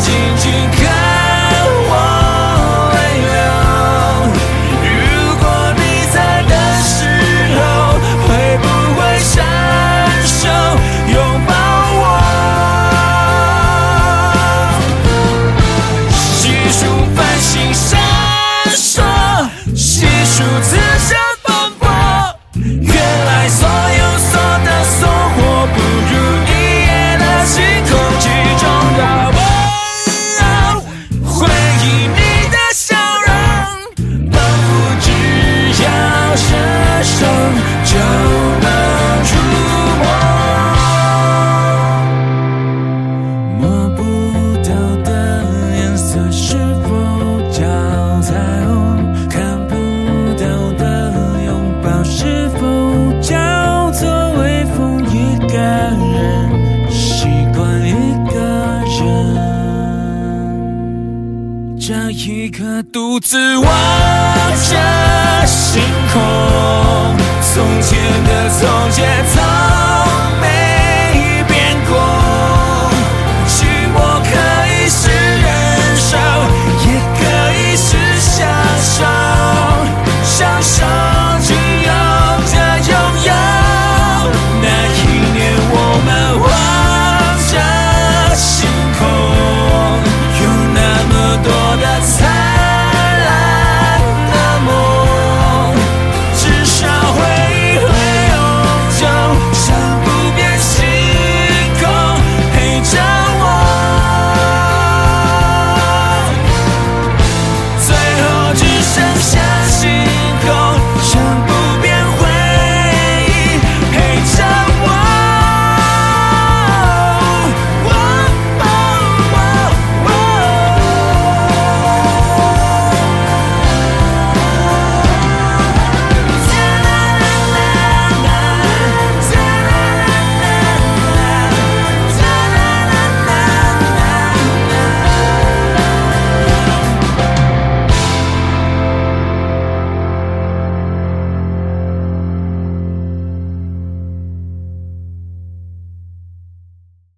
静静这一刻独自望着星空，从前的从。